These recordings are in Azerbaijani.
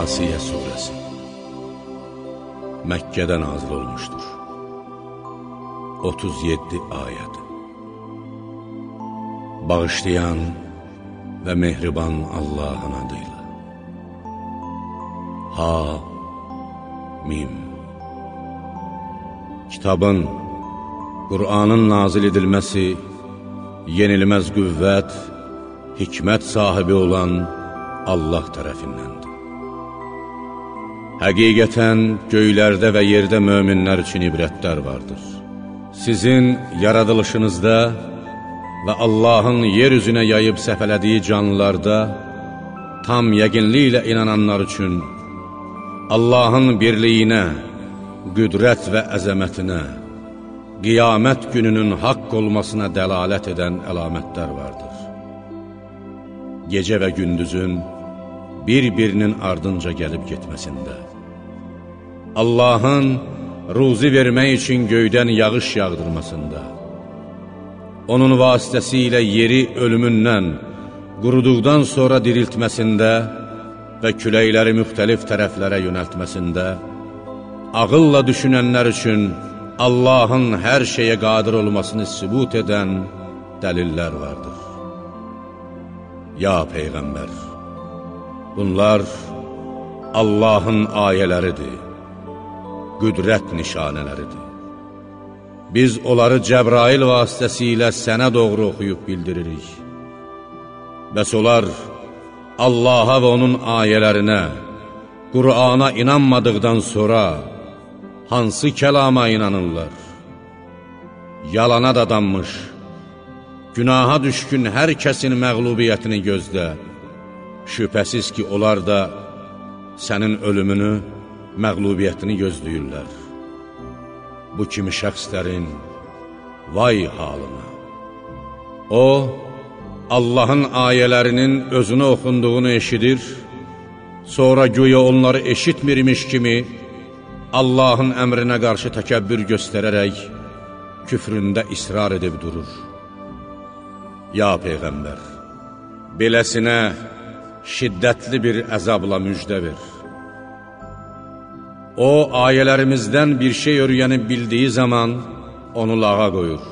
Qasiyə Suresi Məkkədə nazil olmuşdur. 37 ayəd Bağışlayan və mehriban Allahın adıyla Ha Mim Kitabın, Qur'anın nazil edilməsi yenilməz qüvvət, hikmət sahibi olan Allah tərəfindəndir. Həqiqətən göylərdə və yerdə möminlər üçün ibrətlər vardır. Sizin yaradılışınızda və Allahın yer üzünə yayıb səfələdiyi canlılarda tam yəqinliklə inananlar üçün Allahın birliyinə, qüdrət və əzəmətinə, qiyamət gününün haqq olmasına dəlalət edən əlamətlər vardır. Gecə və gündüzün bir-birinin ardınca gəlib getməsində, Allahın ruzi vermək üçün göydən yağış yağdırmasında, onun vasitəsilə yeri ölümündən, quruduqdan sonra diriltməsində və küləkləri müxtəlif tərəflərə yönəltməsində, ağılla düşünənlər üçün Allahın hər şeyə qadir olmasını sübut edən dəlillər vardır. Ya Peyğəmbər, bunlar Allahın ayələridir qüdrət nişanələridir. Biz onları Cəbrail vasitəsilə sənə doğru oxuyub bildiririk. Bəs onlar Allaha və onun ayələrinə, Qur'ana inanmadıqdan sonra hansı kəlama inanırlar? Yalana dadanmış, günaha düşkün hər kəsin məqlubiyyətini gözlə. Şübhəsiz ki, onlar da sənin ölümünü məqlubiyyətini gözləyirlər. Bu kimi şəxslərin vay halına. O, Allahın ayələrinin özünə oxunduğunu eşidir, sonra güya onları eşitmirmiş kimi Allahın əmrinə qarşı təkəbbür göstərərək küfründə israr edib durur. Ya Peyğəmbər, beləsinə şiddətli bir əzabla müjdə ver. O, ayələrimizdən bir şey örgənib bildiyi zaman onu lağa qoyur.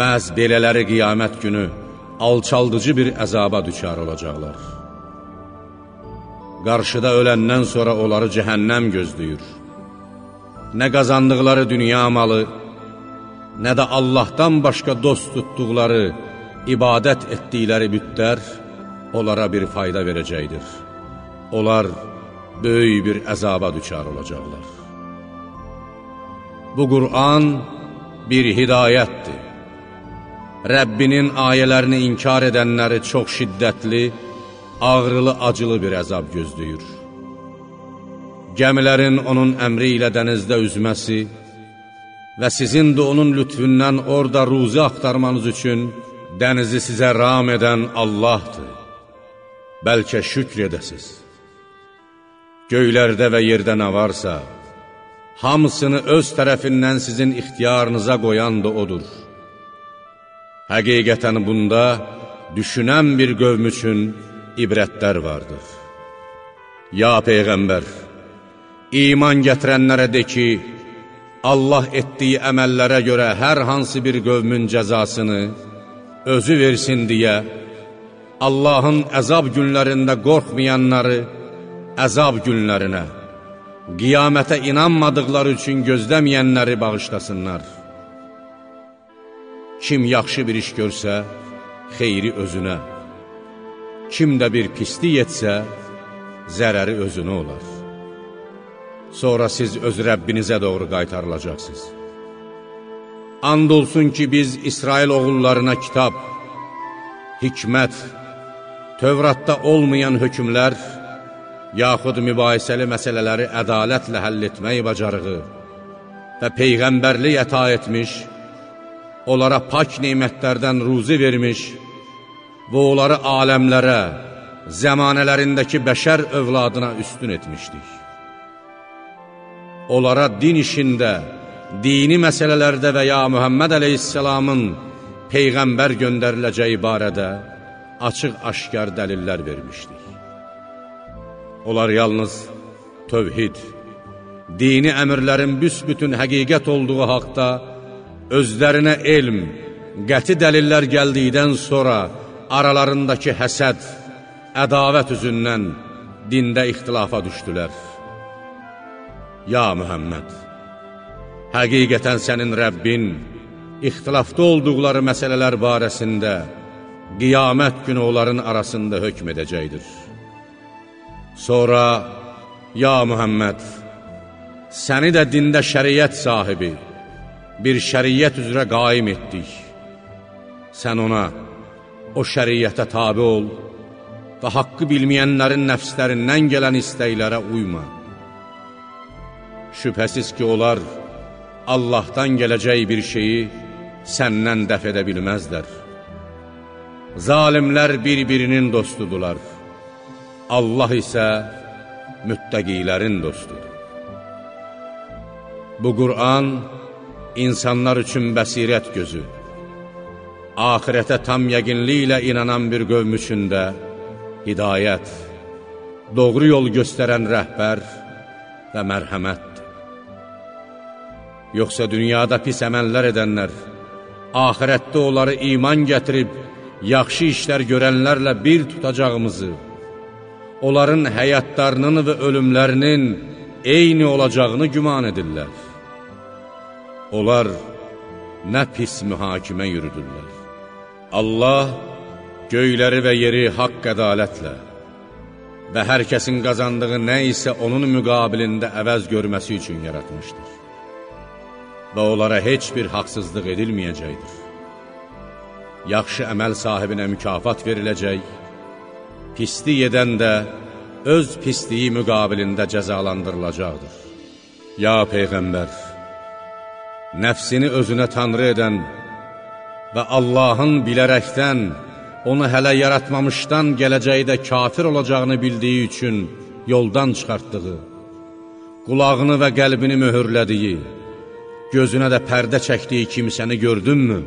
Məhz belələri qiyamət günü alçaldıcı bir əzaba düçar olacaqlar. Qarşıda öləndən sonra onları cəhənnəm gözləyir. Nə qazandıqları dünya malı, nə də Allahdan başqa dost tutduqları, ibadət etdikləri bütlər onlara bir fayda verəcəkdir. Onlar, böyük bir əzaba düçar olacaqlar. Bu Qur'an bir hidayətdir. Rəbbinin ayələrini inkar edənləri çox şiddətli, ağrılı, acılı bir əzab gözləyir. Gəmilərin onun əmri ilə dənizdə üzməsi və sizin də onun lütfündən orada ruzi axtarmanız üçün dənizi sizə ram edən Allahdır. Bəlkə şükr edəsiz. Göylərdə və yerdə nə varsa, hamısını öz tərəfindən sizin ixtiyarınıza qoyan da odur. Həqiqətən bunda düşünən bir qövm üçün ibrətlər vardır. Ya Peyğəmbər, iman gətirənlərə de ki, Allah etdiyi əməllərə görə hər hansı bir qövmün cəzasını özü versin deyə, Allahın əzab günlərində qorxmayanları, əzab günlərinə, qiyamətə inanmadıqları üçün gözləməyənləri bağışlasınlar. Kim yaxşı bir iş görsə, xeyri özünə, kim də bir pislik etsə, zərəri özünə olar. Sonra siz öz Rəbbinizə doğru qaytarılacaqsınız. And olsun ki, biz İsrail oğullarına kitab, hikmət, Tövratda olmayan hökmlər, yaxud mübahisəli məsələləri ədalətlə həll etmək bacarığı və Peyğəmbərlik əta etmiş, onlara pak neymətlərdən ruzi vermiş və onları aləmlərə, zəmanələrindəki bəşər övladına üstün etmişdik. Onlara din işində, dini məsələlərdə və ya Mühəmməd əleyhissalamın Peyğəmbər göndəriləcəyi barədə açıq-aşkar dəlillər vermişdik. Onlar yalnız tövhid, dini əmrlərin büsbütün həqiqət olduğu haqda özlərinə elm, qəti dəlillər gəldikdən sonra aralarındakı həsəd, ədavət üzündən dində ixtilafa düşdülər. Ya Mühəmməd, həqiqətən sənin Rəbbin ixtilafda olduqları məsələlər barəsində qiyamət günü onların arasında hökm edəcəkdir. Sonra, Ya Mühəmməd, səni də dində şəriət sahibi, bir şəriət üzrə qaim etdik. Sən ona, o şəriətə tabi ol və haqqı bilməyənlərin nəfslərindən gələn istəklərə uyma. Şübhəsiz ki, onlar Allahdan gələcək bir şeyi səndən dəf edə bilməzlər. Zalimlər bir-birinin dostudular. Allah isə müttəqilərin dostudur. Bu Qur'an insanlar üçün bəsirət gözü, ahirətə tam yəqinliklə inanan bir qövm üçün də hidayət, doğru yol göstərən rəhbər və mərhəmətdir. Yoxsa dünyada pis əməllər edənlər, ahirətdə onları iman gətirib, yaxşı işlər görənlərlə bir tutacağımızı, onların həyatlarının və ölümlərinin eyni olacağını güman edirlər. Onlar nə pis mühakimə yürüdürlər. Allah göyləri və yeri haqq ədalətlə və hər kəsin qazandığı nə isə onun müqabilində əvəz görməsi üçün yaratmışdır. Və onlara heç bir haqsızlıq edilməyəcəkdir. Yaxşı əməl sahibinə mükafat veriləcək, pislik edən də öz pisliyi müqabilində cəzalandırılacaqdır. Ya Peyğəmbər, nəfsini özünə tanrı edən və Allahın bilərəkdən, onu hələ yaratmamışdan gələcəkdə kafir olacağını bildiyi üçün yoldan çıxartdığı, qulağını və qəlbini möhürlədiyi, gözünə də pərdə çəkdiyi kimsəni gördünmü?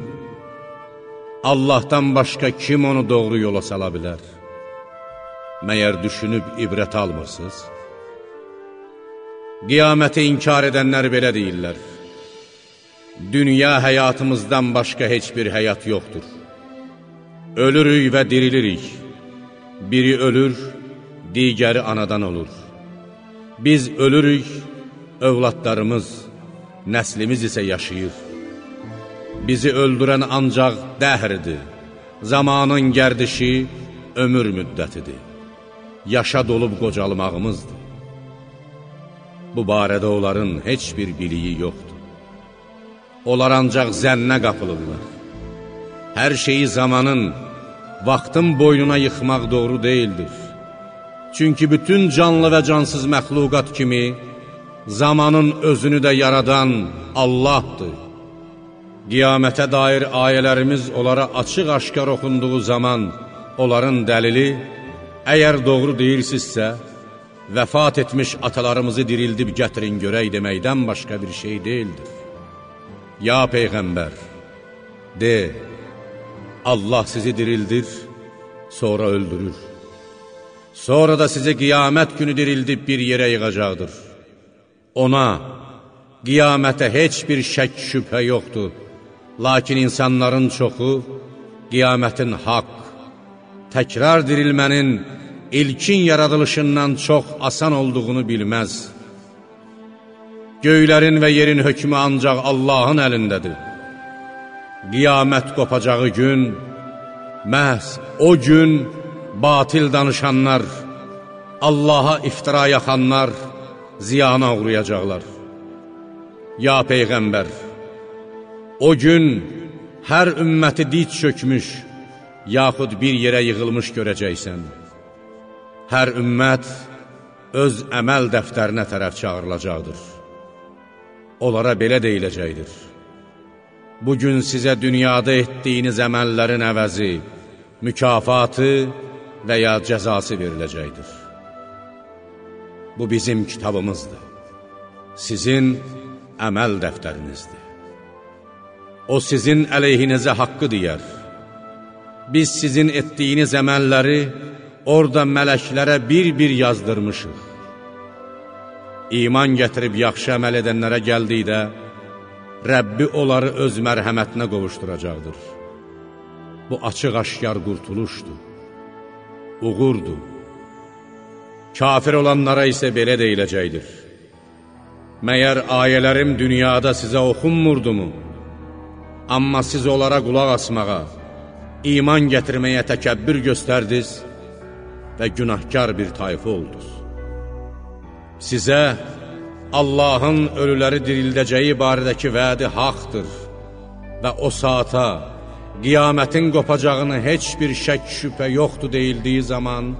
Allahdan başqa kim onu doğru yola sala bilər? Məyər düşünüb ibrət almırsınız? Qiyaməti inkar edənlər belə deyirlər. Dünya həyatımızdan başqa heç bir həyat yoxdur. Ölürük və dirilirik. Biri ölür, digəri anadan olur. Biz ölürük, övladlarımız, nəslimiz isə yaşayır. Bizi öldürən ancaq dəhrdir, zamanın gərdişi ömür müddətidir. Yaşa dolub qocalmağımızdır. Bu barədə onların heç bir biliyi yoxdur. Onlar ancaq zənnə qapılırlar. Hər şeyi zamanın, vaxtın boynuna yıxmaq doğru deyildir. Çünki bütün canlı və cansız məxluqat kimi, zamanın özünü də yaradan Allahdır. Qiyamətə dair ayələrimiz onlara açıq-aşkar oxunduğu zaman onların dəlili, əgər doğru deyirsinizsə, vəfat etmiş atalarımızı dirildib gətirin görək deməkdən başqa bir şey deyildir. Ya Peyğəmbər, de, Allah sizi dirildir, sonra öldürür. Sonra da sizi qiyamət günü dirildib bir yerə yığacaqdır. Ona, qiyamətə heç bir şək şübhə yoxdur. Lakin insanların çoxu qiyamətin haqq, təkrar dirilmənin ilkin yaradılışından çox asan olduğunu bilməz. Göylərin və yerin hökmü ancaq Allahın əlindədir. Qiyamət qopacağı gün, məhz o gün batil danışanlar, Allaha iftira yaxanlar ziyana uğrayacaqlar. Ya Peyğəmbər! O gün hər ümməti diç çökmüş, yaxud bir yerə yığılmış görəcəksən. Hər ümmət öz əməl dəftərinə tərəf çağırılacaqdır. Onlara belə deyiləcəkdir. Bugün sizə dünyada etdiyiniz əməllərin əvəzi, mükafatı və ya cəzası veriləcəkdir. Bu bizim kitabımızdır. Sizin əməl dəftərinizdir. O sizin əleyhinizə haqqı deyər. Biz sizin etdiyiniz əməlləri orada mələklərə bir-bir yazdırmışıq. İman gətirib yaxşı əməl edənlərə gəldikdə, Rəbbi onları öz mərhəmətinə qovuşturacaqdır. Bu açıq-aşkar qurtuluşdur, uğurdur. Kafir olanlara isə belə deyiləcəkdir. Məyər ayələrim dünyada sizə oxunmurdumu? Amma siz onlara qulaq asmağa, iman gətirməyə təkəbbür göstərdiniz və günahkar bir tayfı oldunuz. Sizə Allahın ölüləri dirildəcəyi barədəki vədi haqdır və o saata, qiyamətin qopacağını heç bir şək şübhə yoxdur deyildiyi zaman,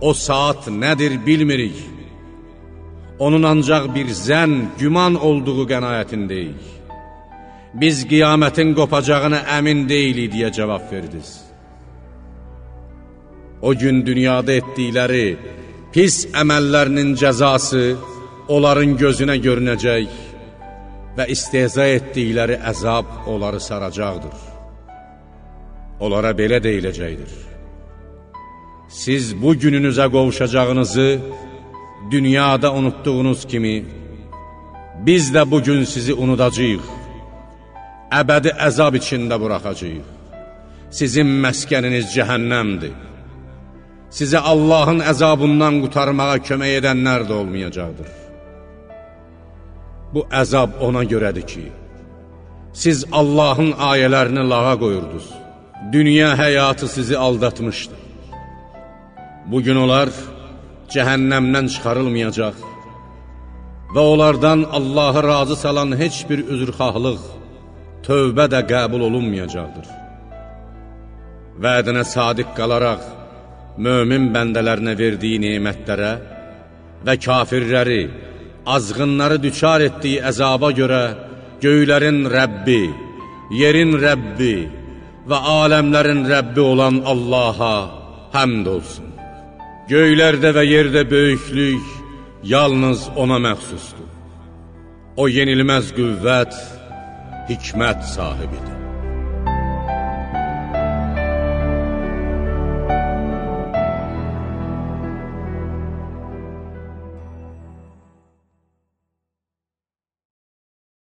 o saat nədir bilmirik. Onun ancaq bir zən, güman olduğu qənaətindəyik biz qiyamətin qopacağına əmin deyilik deyə cavab verdiniz. O gün dünyada etdikləri pis əməllərinin cəzası onların gözünə görünəcək və istehza etdikləri əzab onları saracaqdır. Onlara belə deyiləcəkdir. Siz bu gününüzə qovuşacağınızı dünyada unutduğunuz kimi, biz də bugün sizi unudacaq əbədi əzab içində buraxacaq. Sizin məskəniniz cəhənnəmdir. Sizə Allahın əzabından qutarmağa kömək edənlər də olmayacaqdır. Bu əzab ona görədir ki, siz Allahın ayələrini lağa qoyurdunuz. Dünya həyatı sizi aldatmışdı. Bugün onlar cəhənnəmdən çıxarılmayacaq və onlardan Allahı razı salan heç bir üzrxahlıq, tövbə də qəbul olunmayacaqdır. Vədinə sadiq qalaraq, mömin bəndələrinə verdiyi neymətlərə və kafirləri, azğınları düçar etdiyi əzaba görə göylərin Rəbbi, yerin Rəbbi və aləmlərin Rəbbi olan Allaha həmd olsun. Göylərdə və yerdə böyüklük yalnız ona məxsusdur. O yenilməz qüvvət, hikmət sahibidir.